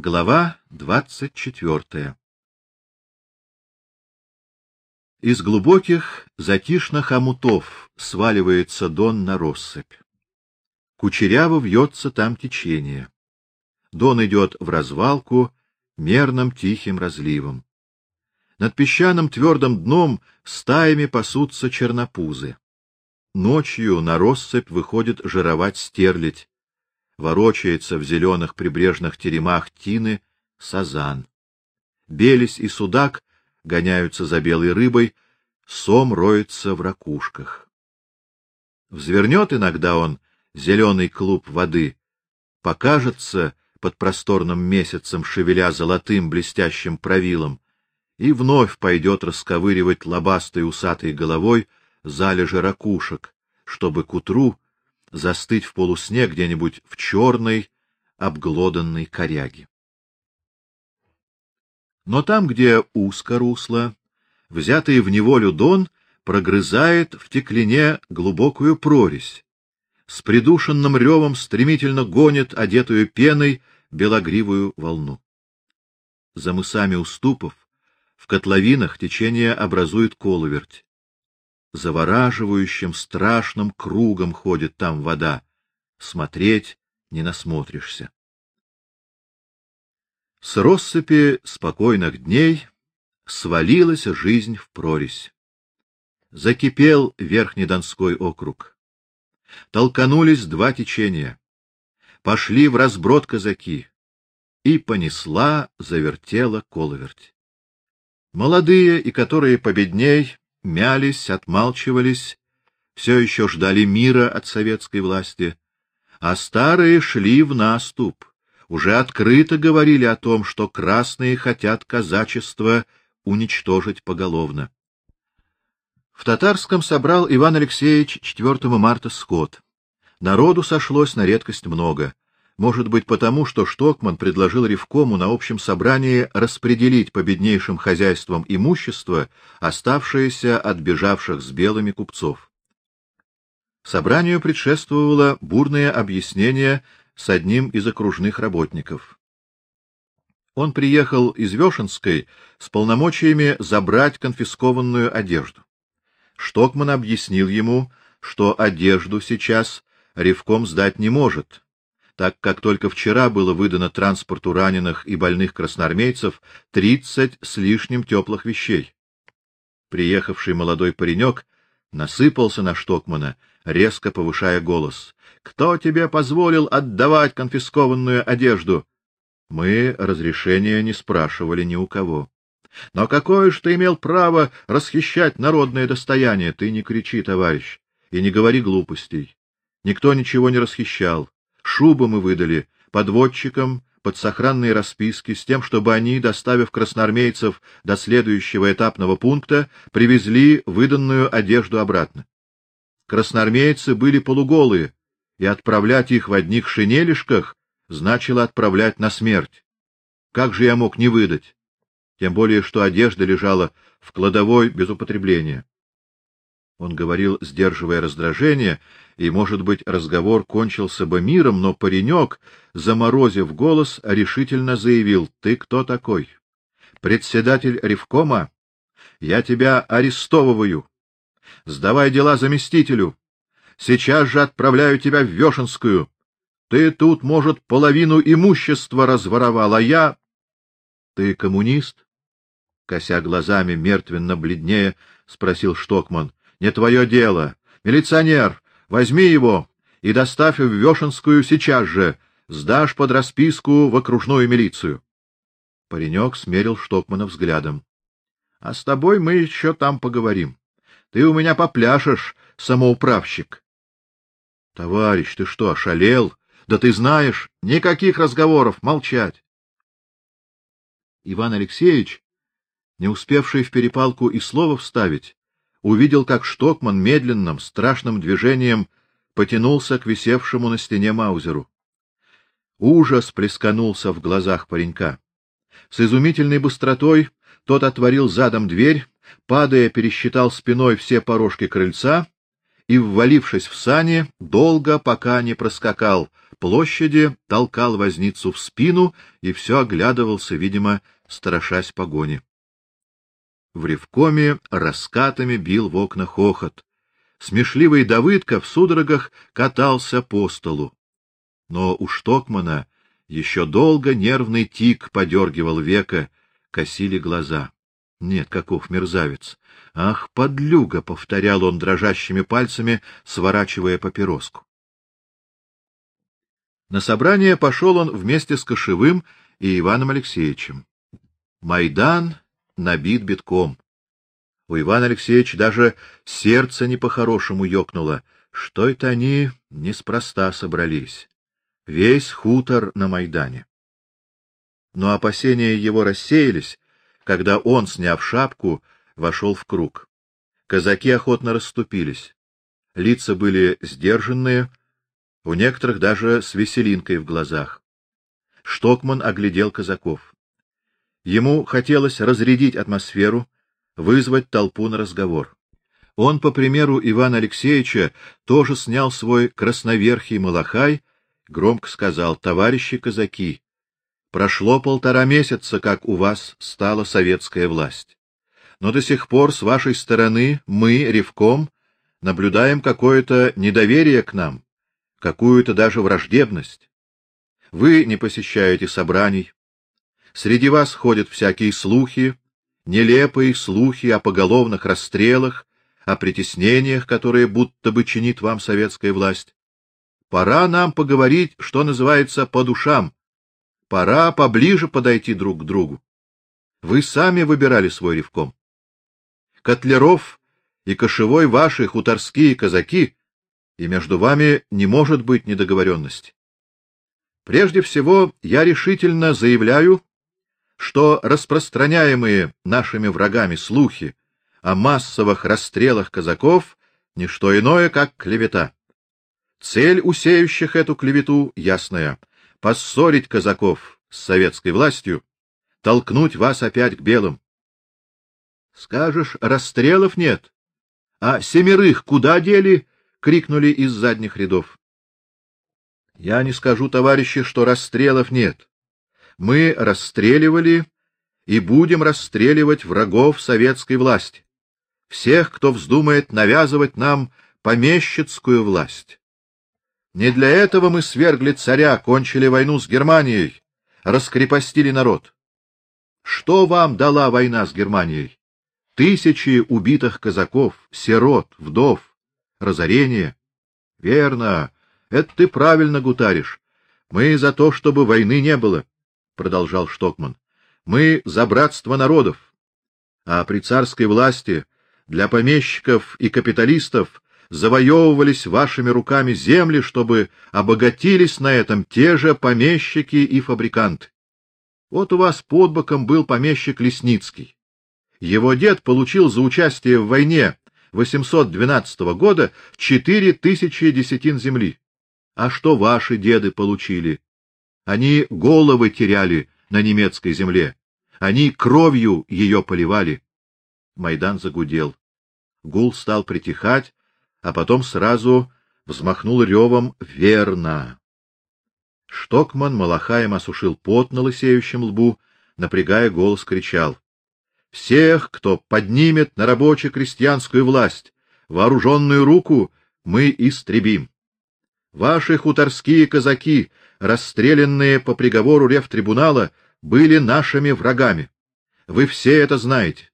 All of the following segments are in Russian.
Глава двадцать четвертая Из глубоких затишных омутов сваливается дон на россыпь. Кучеряво вьется там течение. Дон идет в развалку мерным тихим разливом. Над песчаным твердым дном стаями пасутся чернопузы. Ночью на россыпь выходит жировать стерлядь. Ворочается в зеленых прибрежных теремах тины сазан. Белись и судак гоняются за белой рыбой, сом роется в ракушках. Взвернет иногда он зеленый клуб воды, покажется под просторным месяцем, шевеля золотым блестящим правилом, и вновь пойдет расковыривать лобастой усатой головой залежи ракушек, чтобы к утру застыть в полусне где-нибудь в черной обглоданной коряге. Но там, где узко русло, взятый в неволю дон прогрызает в теклине глубокую прорезь, с придушенным ревом стремительно гонит одетую пеной белогривую волну. За мысами уступов в котловинах течение образует коловерть. Завораживающим страшным кругом ходит там вода. Смотреть не насмотришься. С россыпи спокойных дней свалилась жизнь в прорезь. Закипел Верхний Донской округ. Толканулись два течения. Пошли в разброд казаки. И понесла, завертела коловерть. Молодые и которые победней мялись, отмалчивались, все еще ждали мира от советской власти, а старые шли в наступ уже открыто говорили о том, что красные хотят казачество уничтожить поголовно. В татарском собрал Иван Алексеевич 4 марта скот. Народу сошлось на редкость много. Может быть, потому, что Штокман предложил Ревкому на общем собрании распределить по беднейшим хозяйствам имущество, оставшееся от бежавших с белыми купцов. Собранию предшествовало бурное объяснение с одним из окружных работников. Он приехал из Вешенской с полномочиями забрать конфискованную одежду. Штокман объяснил ему, что одежду сейчас Ревком сдать не может, так как только вчера было выдано транспорту раненых и больных красноармейцев тридцать с лишним теплых вещей. Приехавший молодой паренек насыпался на Штокмана, резко повышая голос. Кто тебе позволил отдавать конфискованную одежду? Мы разрешения не спрашивали ни у кого. Но какое ж ты имел право расхищать народное достояние? Ты не кричи, товарищ, и не говори глупостей. Никто ничего не расхищал. Шубы мы выдали подводчикам под сохранные расписки с тем, чтобы они, доставив красноармейцев до следующего этапного пункта, привезли выданную одежду обратно. Красноармейцы были полуголые, и отправлять их в одних шинелишках значило отправлять на смерть. Как же я мог не выдать? Тем более, что одежда лежала в кладовой без употребления. Он говорил, сдерживая раздражение, и, может быть, разговор кончился бы миром, но паренек, заморозив голос, решительно заявил: "Ты кто такой? Председатель ревкома? Я тебя арестовываю. Сдавай дела заместителю. Сейчас же отправляю тебя в Вешенскую. Ты тут, может, половину имущества разворовал, а я... Ты коммунист? Кося глазами мертвенно бледнее, спросил Штокман. Не твое дело. Милиционер, возьми его и доставь в Вешенскую сейчас же. Сдашь под расписку в окружную милицию. Паренек смерил Штокмана взглядом. А с тобой мы еще там поговорим. Ты у меня попляшешь, самоуправщик. Товарищ, ты что, ошалел? Да ты знаешь, никаких разговоров, молчать. Иван Алексеевич, не успевший в перепалку и слова вставить, увидел, как Штокман медленным, страшным движением потянулся к висевшему на стене маузеру. Ужас плесканулся в глазах паренька. С изумительной быстротой тот отворил задом дверь, падая, пересчитал спиной все порожки крыльца и, ввалившись в сани, долго, пока не проскакал площади, толкал возницу в спину и все оглядывался, видимо, страшась погони. В ревкоме раскатами бил в окна хохот. Смешливый Давыдка в судорогах катался по столу. Но у Штокмана еще долго нервный тик подергивал века, косили глаза. Нет, каков мерзавец! Ах, подлюга! — повторял он дрожащими пальцами, сворачивая папироску. На собрание пошел он вместе с Кошевым и Иваном Алексеевичем. Майдан набит битком. У Ивана Алексеевича даже сердце не по-хорошему ёкнуло. Что это они неспроста собрались? Весь хутор на Майдане. Но опасения его рассеялись, когда он, сняв шапку, вошел в круг. Казаки охотно расступились. Лица были сдержанные, у некоторых даже с веселинкой в глазах. Штокман оглядел казаков. Ему хотелось разрядить атмосферу, вызвать толпу на разговор. Он, по примеру Ивана Алексеевича, тоже снял свой красноверхий малахай, громко сказал: "Товарищи казаки, Прошло полтора месяца, как у вас стала советская власть. Но до сих пор с вашей стороны мы, Ревком, наблюдаем какое-то недоверие к нам, какую-то даже враждебность. Вы не посещаете собраний. Среди вас ходят всякие слухи, нелепые слухи о поголовных расстрелах, о притеснениях, которые будто бы чинит вам советская власть. Пора нам поговорить, что называется, по душам Пора поближе подойти друг к другу. Вы сами выбирали свой ревком. Котлеров и Кошевой ваши хуторские казаки, и между вами не может быть недоговоренности. Прежде всего, я решительно заявляю, что распространяемые нашими врагами слухи о массовых расстрелах казаков не что иное, как клевета. Цель усеющих эту клевету ясная поссорить казаков с советской властью, толкнуть вас опять к белым. Скажешь, расстрелов нет, а семерых куда дели? крикнули из задних рядов. Я не скажу, товарищи, что расстрелов нет. Мы расстреливали и будем расстреливать врагов советской власти, всех, кто вздумает навязывать нам помещицкую власть. Не для этого мы свергли царя, кончили войну с Германией, раскрепостили народ. Что вам дала война с Германией? Тысячи убитых казаков, сирот, вдов, разорение. Верно, это ты правильно гутаришь. Мы за то, чтобы войны не было, продолжал Штокман. Мы за братство народов. А при царской власти для помещиков и капиталистов завоевывались вашими руками земли, чтобы обогатились на этом те же помещики и фабриканты. Вот у вас под боком был помещик Лесницкий. Его дед получил за участие в войне 812 года четыре тысячи десятин земли. А что ваши деды получили? Они головы теряли на немецкой земле. Они кровью ее поливали. Майдан загудел. Гул стал притихать, а потом сразу взмахнул ревом «Верно!». Штокман малахаем осушил пот на лысеющем лбу, напрягая голос, кричал. «Всех, кто поднимет на рабоче-крестьянскую власть вооруженную руку, мы истребим. Ваши хуторские казаки, расстрелянные по приговору ревтрибунала, были нашими врагами. Вы все это знаете.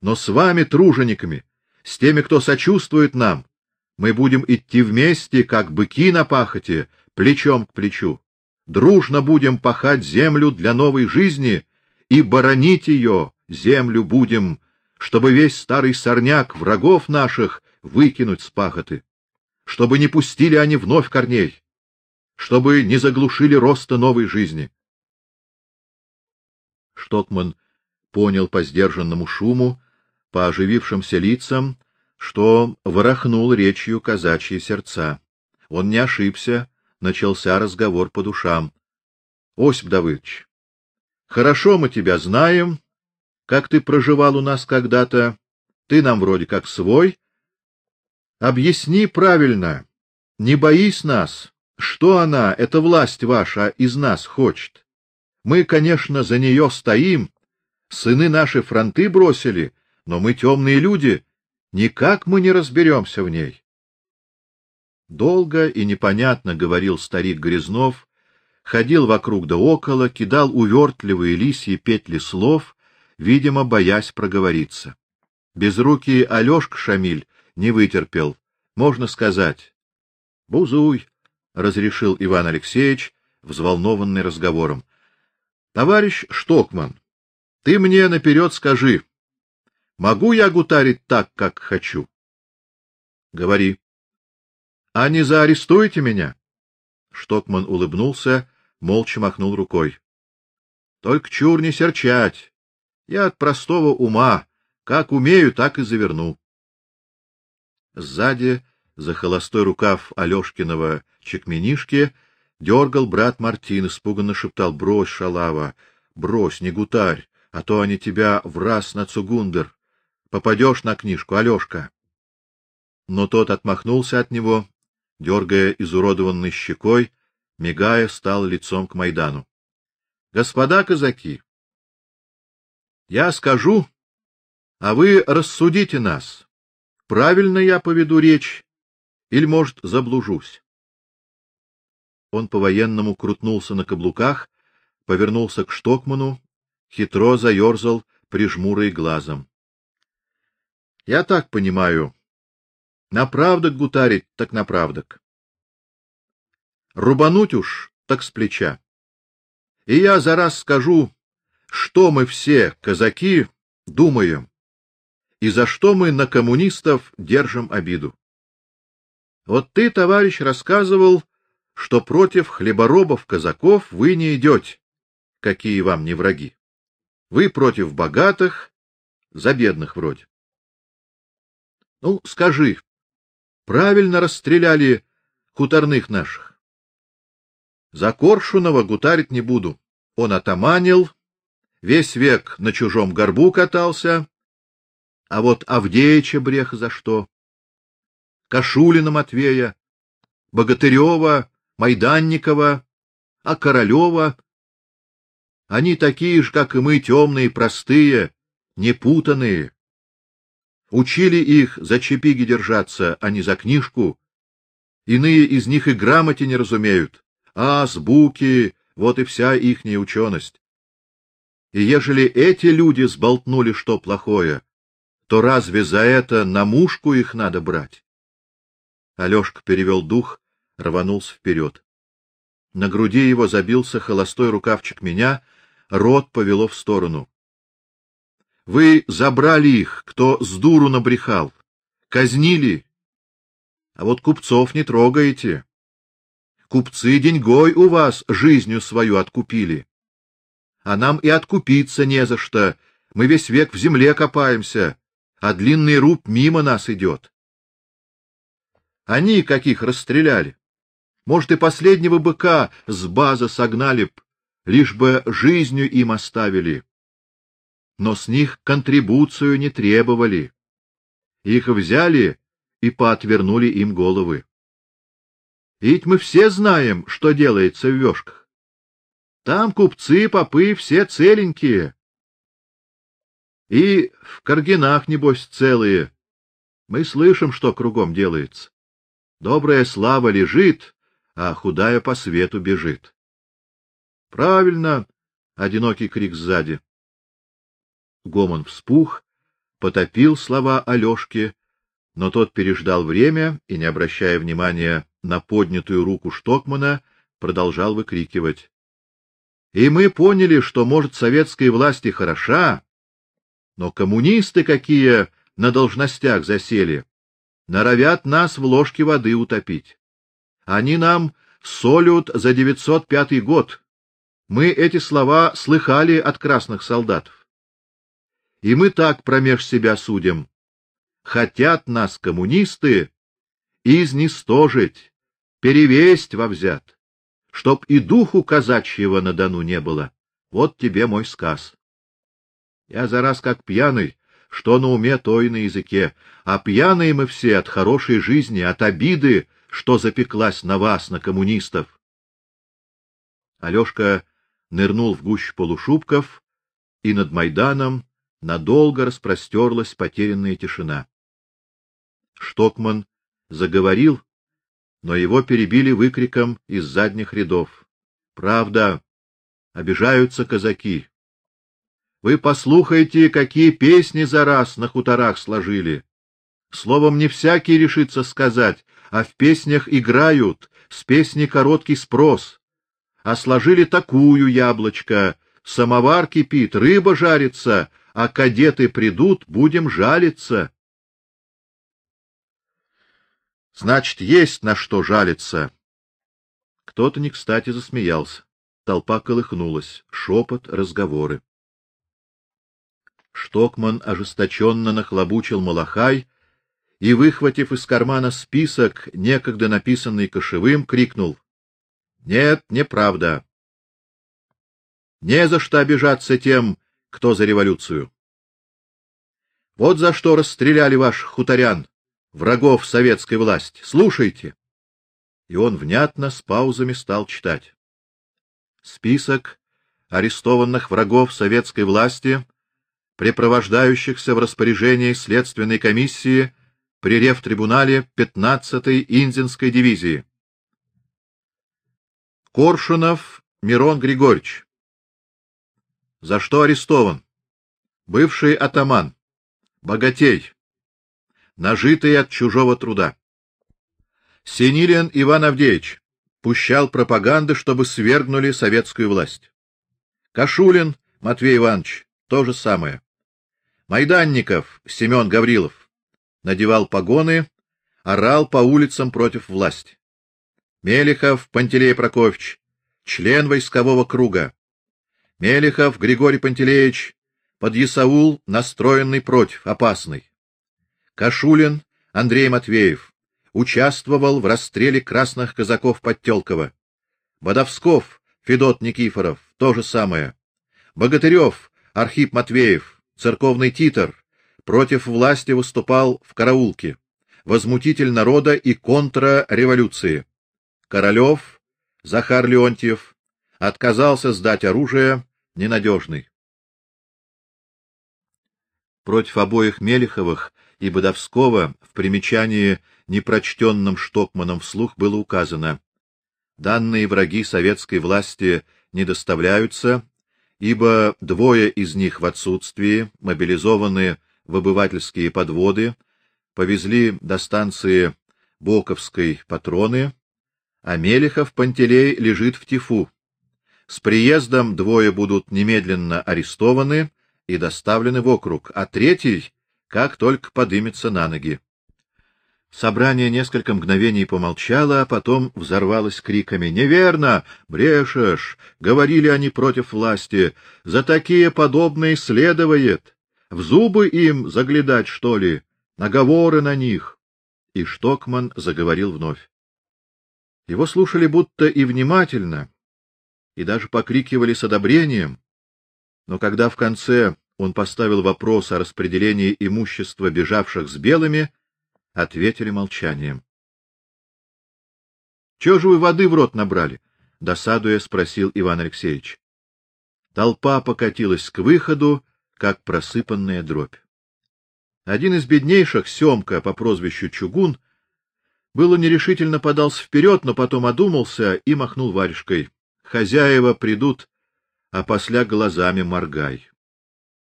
Но с вами, тружениками, с теми, кто сочувствует нам, мы будем идти вместе, как быки на пахоте, плечом к плечу. Дружно будем пахать землю для новой жизни и боронить ее, землю будем, чтобы весь старый сорняк врагов наших выкинуть с пахоты, чтобы не пустили они вновь корней, чтобы не заглушили роста новой жизни. Штокман понял по сдержанному шуму, по оживившимся лицам, что ворохнул речью казачьи сердца. Он не ошибся, начался разговор по душам. Осип Давыдович, хорошо мы тебя знаем, как ты проживал у нас когда-то, ты нам вроде как свой, Объясни правильно. Не боись нас. Что она, эта власть ваша, из нас хочет? Мы, конечно, за нее стоим. Сыны наши фронты бросили, но мы темные люди, никак мы не разберемся в ней. Долго и непонятно говорил старик Грязнов, ходил вокруг да около, кидал увертливые лисьи петли слов, видимо, боясь проговориться. Безрукий Алёшка Шамиль не вытерпел, можно сказать. Бузуй, разрешил Иван Алексеевич, взволнованный разговором. Товарищ Штокман, ты мне наперед скажи, могу я гутарить так, как хочу? Говори. А не заарестуете меня? Штокман улыбнулся, молча махнул рукой. Только чур не серчать. Я от простого ума, как умею, так и заверну. Сзади, за холостой рукав Алёшкиного чекменишки, дергал брат Мартин, испуганно шептал: "Брось, шалава, брось, не гутарь, а то они тебя в раз на цугундер. Попадешь на книжку, Алёшка". Но тот отмахнулся от него дергая изуродованной щекой, мигая, стал лицом к Майдану. Господа казаки, я скажу, а вы рассудите нас. Правильно я поведу речь или, может, заблужусь? Он по-военному крутнулся на каблуках, повернулся к Штокману, хитро заерзал прижмурой глазом. Я так понимаю, Направдок гутарить, так направдок. Рубануть уж, так с плеча. И я за раз скажу, что мы все, казаки, думаем, и за что мы на коммунистов держим обиду. Вот ты, товарищ, рассказывал, что против хлеборобов-казаков вы не идете, какие вам не враги. Вы против богатых, за бедных вроде. Ну, скажи, Правильно расстреляли хуторных наших. За Коршунова гутарить не буду. Он отоманил, весь век на чужом горбу катался. А вот Авдеича брех за что? Кашулина Матвея, Богатырева, Майданникова, а Королева они такие же, как и мы, темные, простые, непутанные. Учили их за чепиги держаться, а не за книжку. Иные из них и грамоте не разумеют. А, сбуки, вот и вся ихняя ученость. И ежели эти люди сболтнули что плохое, то разве за это на мушку их надо брать? Алёшка перевел дух, рванулся вперед. На груди его забился холостой рукавчик меня, рот повело в сторону. Вы забрали их, кто с дуру набрехал, казнили. А вот купцов не трогаете. Купцы деньгой у вас жизнью свою откупили. А нам и откупиться не за что. Мы весь век в земле копаемся, а длинный руб мимо нас идет. Они каких расстреляли? Может, и последнего быка с базы согнали б, лишь бы жизнью им оставили но с них контрибуцию не требовали. Их взяли и поотвернули им головы. Ведь мы все знаем, что делается в вёшках. Там купцы, попы все целенькие. И в Каргинах небось целые. Мы слышим, что кругом делается. Добрая слава лежит, а худая по свету бежит. Правильно, одинокий крик сзади. Гомон вспух, потопил слова Алёшки, но тот переждал время и, не обращая внимания на поднятую руку Штокмана, продолжал выкрикивать: "И мы поняли, что может советская власть и хороша, но коммунисты какие на должностях засели, норовят нас в ложке воды утопить. Они нам солют за 905 год. Мы эти слова слыхали от красных солдатов. И мы так промеж себя судим. Хотят нас коммунисты изнистожить, перевесть во взят, чтоб и духу казачьего на Дону не было. Вот тебе мой сказ. Я за раз как пьяный Что на уме, то и на языке. А пьяные мы все от хорошей жизни, от обиды, что запеклась на вас, на коммунистов. Алёшка нырнул в гущу полушубков, и над Майданом надолго распростерлась потерянная тишина. Штокман заговорил, но его перебили выкриком из задних рядов. Правда, обижаются казаки. Вы послухайте, какие песни за раз на хуторах сложили. Словом, не всякий решится сказать, а в песнях играют, с песни короткий спрос. А сложили такую яблочко, самовар кипит, рыба жарится, а кадеты придут, будем жалиться. Значит, есть на что жалиться. Кто-то не кстати засмеялся. Толпа колыхнулась, шепот, разговоры. Штокман ожесточенно нахлобучил малахай и, выхватив из кармана список, некогда написанный кошевым, крикнул: "Нет, неправда. Не за что обижаться тем, кто за революцию. Вот за что расстреляли ваших хуторян, врагов советской власти. Слушайте. И он внятно с паузами стал читать. Список арестованных врагов советской власти, препровождающихся в распоряжении следственной комиссии при ревтрибунале 15-й Инзинской дивизии. Коршунов Мирон Григорьевич. За что арестован? Бывший атаман, богатей, нажитый от чужого труда. Синилин Иван Авдеевич пущал пропаганды, чтобы свергнули советскую власть. Кашулин Матвей Иванович то же самое. Майданников Семен Гаврилов надевал погоны, орал по улицам против власти. Мелихов Пантелей Прокофьевич, член войскового круга. Мелихов Григорий Пантелеевич, подъясаул, настроенный против, опасный. Кашулин Андрей Матвеев участвовал в расстреле красных казаков под Тёлково. Бодовсков Федот Никифоров то же самое. Богатырев Архип Матвеев, церковный титр, против власти выступал в караулке. Возмутитель народа и контрреволюции. Королёв Захар Леонтьев отказался сдать оружие, ненадежный. Против обоих Мелиховых и Бодовского в примечании, непрочтенном Штокманом вслух, было указано: данные враги советской власти не доставляются, ибо двое из них в отсутствии, мобилизованы в обывательские подводы, повезли до станции Боковской патроны, а Мелехов Пантелей лежит в тифу. С приездом двое будут немедленно арестованы и доставлены в округ, а третий как только подымется на ноги. Собрание несколько мгновений помолчало, а потом взорвалось криками: "Неверно, брешешь! Говорили они против власти, за такие подобные следует. В зубы им заглядать, что ли? Наговоры на них". И Штокман заговорил вновь. Его слушали будто и внимательно, и даже покрикивали с одобрением. Но когда в конце он поставил вопрос о распределении имущества бежавших с белыми, ответили молчанием. Чего же вы воды в рот набрали? досадуя спросил Иван Алексеевич. Толпа покатилась к выходу, как просыпанная дробь. Один из беднейших, Семка по прозвищу Чугун, было нерешительно подался вперед, но потом одумался и махнул варежкой. Хозяева придут, а после глазами моргай.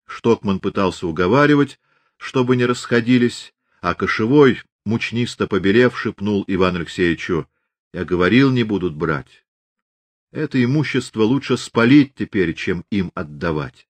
Штокман пытался уговаривать, чтобы не расходились, а кошевой, мучнисто побелев, шепнул Иван Алексеевичу: "Я говорил, не будут брать. Это имущество лучше спалить теперь, чем им отдавать".